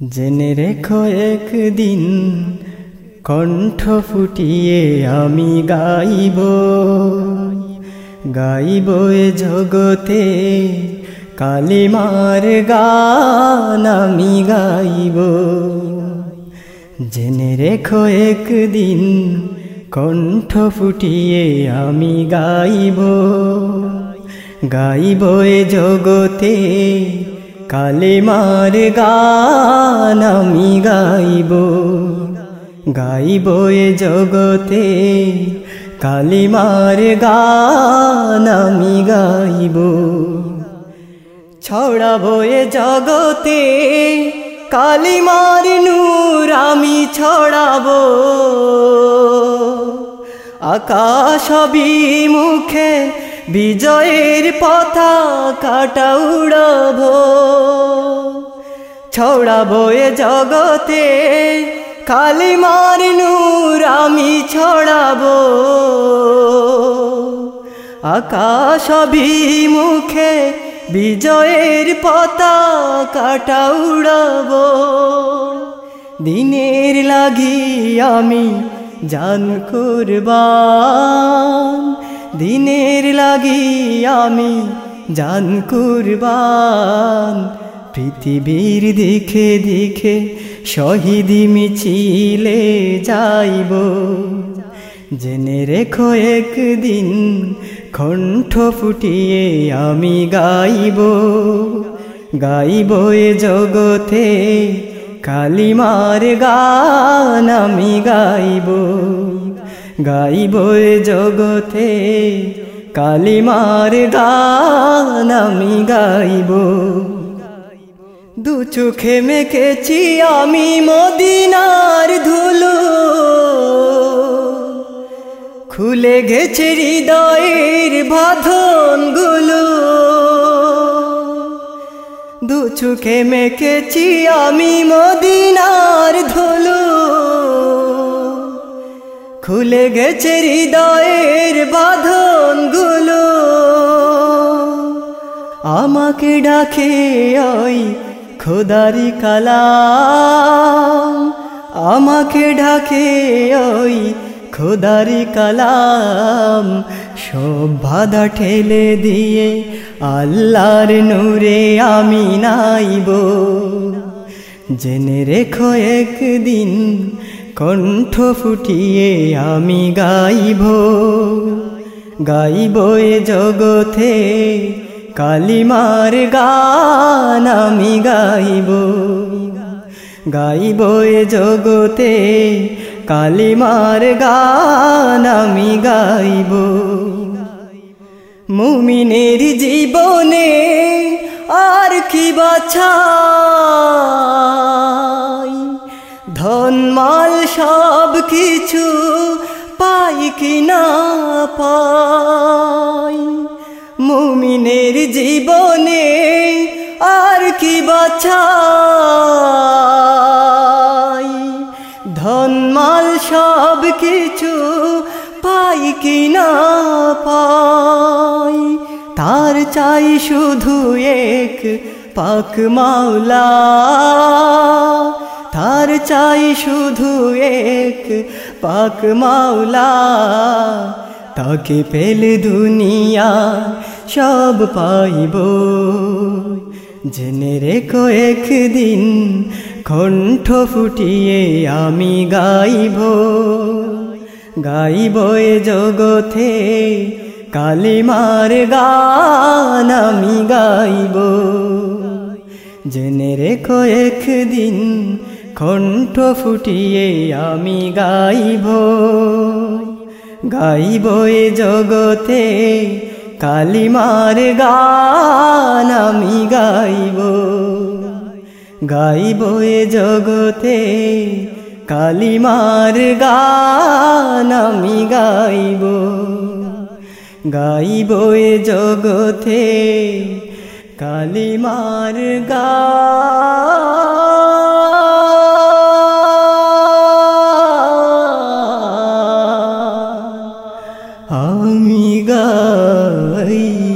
জেনে রেখো একদিন কণ্ঠ ফুটিয়ে আমি গাইব। গাইব এ জগতে কালিমার গান আমি গাইব। জেনে রেখো একদিন কণ্ঠ ফুটিয়ে আমি গাইব। গাইব এ জগতে কালিমার গান আমি গাইব। গাইব এ জগতে কালিমার গান আমি গাইব। ছড়াবো এ জগতে কালিমার নূর আমি ছড়াব। আকাশ মুখে বিজয়ের পথা কাটা উড়াব। ছড়াবো এ জগতে। কালিমার নূর আমি ছড়াবো। আকাশ মুখে বিজয়ের কাটা উড়াব। দিনের লাগি আমি জান কুরবান। দিনের লাগি আমি জান কুরবান। পৃথিবীর দিকে দিকে শহীদি মিছিলে যাইব। জেনে রেখো একদিন কণ্ঠ ফুটিয়ে আমি গাইব। গাইব এ জগতে কালিমার গান আমি গাইব। গাইব এ জগতে কালিমার গান আমি গাইব। দু চোখে মেখেছি আমি মদিনার ধুলো। খুলে গেছে হৃদয়ের বাঁধনগুলো। দু চোখে মেখেছি আমি মদিনার ধুলো। খুলে গেছে হৃদয়ের বাঁধনগুলো। আমাকে ডাকে ওই খোদারি কালাম, আমাকে ডাকে ওই খোদারি কালাম। সব বাধা ঠেলে দিয়ে আল্লাহর নূরে আমি নাইব। জেনে রেখো একদিন কণ্ঠ ফুটিয়ে আমি গাইব। গাইব এ জগতে কালিমার গান আমি গাইব। গাইব এ জগতে কালিমার গান আমি গাইব। মুমিনের জীবনে আর কি বাছাই? ধন মাল সব কিছু পাই কি না পাই? মুমিনের জীবনে আর কি বাছাই ধনমাল সব কিছু পাই কি না পাই? তার চাই শুধু এক পাক মাওলা। তার চাই শুধু এক পাক মাওলা। তাকে পেলে দুনিয়া সব পাইব। জেনে রেখো একদিন কণ্ঠ ফুটিয়ে আমি গাইব। গাইব এ জগতে কালিমার গান আমি গাইব। জেনে রেখো একদিন কণ্ঠ ফুটিয়ে আমি গাইব। গাইব এ জগতে কালিমার গান আমি গাইব। গাইব এ জগতে কালিমার গান আমি গাইব। গাইব এ জগতে কালিমার গান gai